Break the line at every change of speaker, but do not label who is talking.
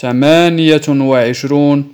ثمانية وعشرون